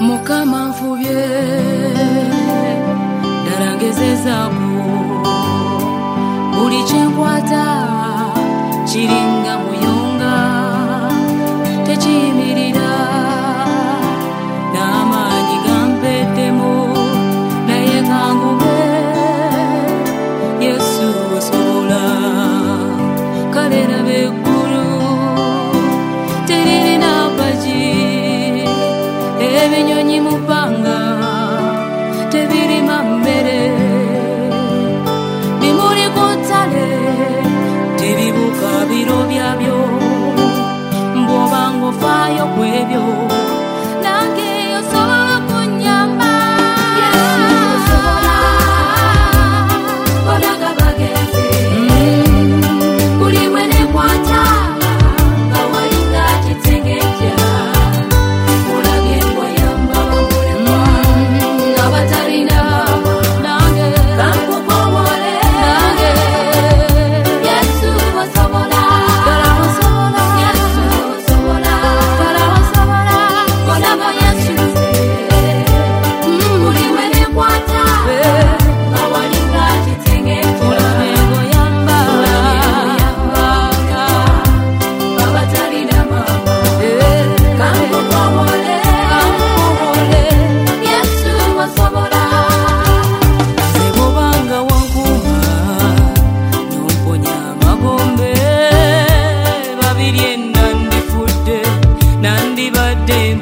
mukama nfubye ddala ngezezaako buli kyenkwata kiringa muyonga tekiri mupanga. Te viri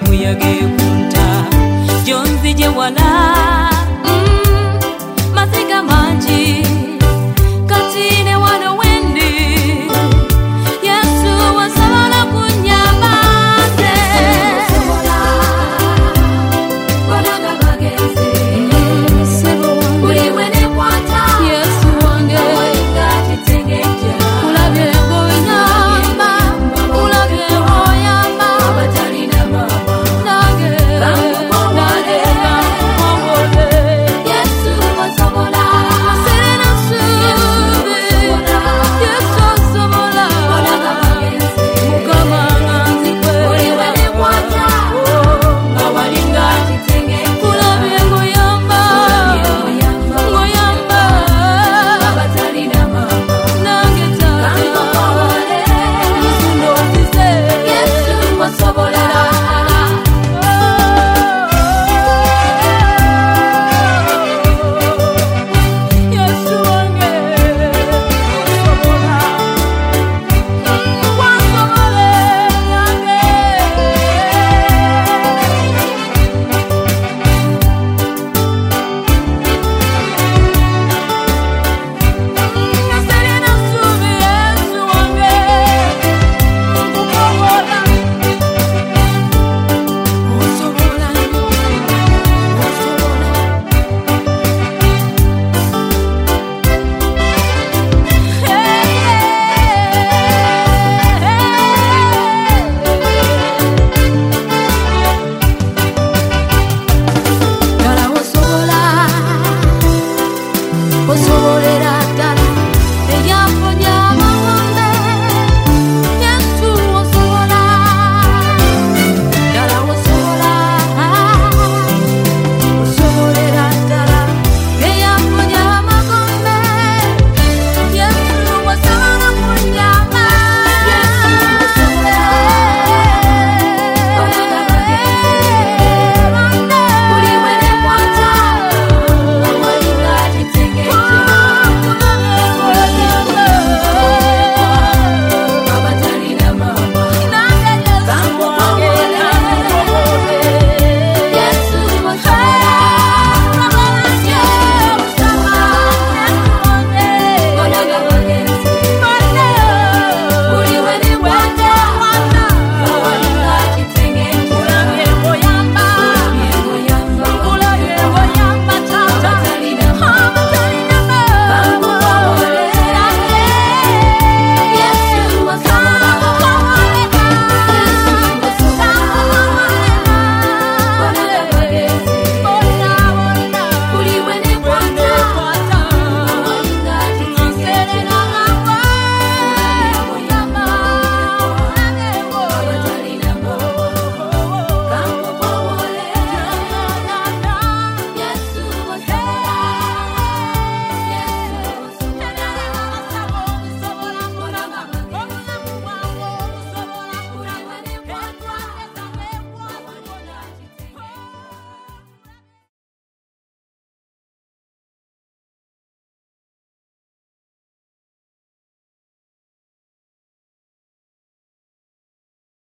mulher que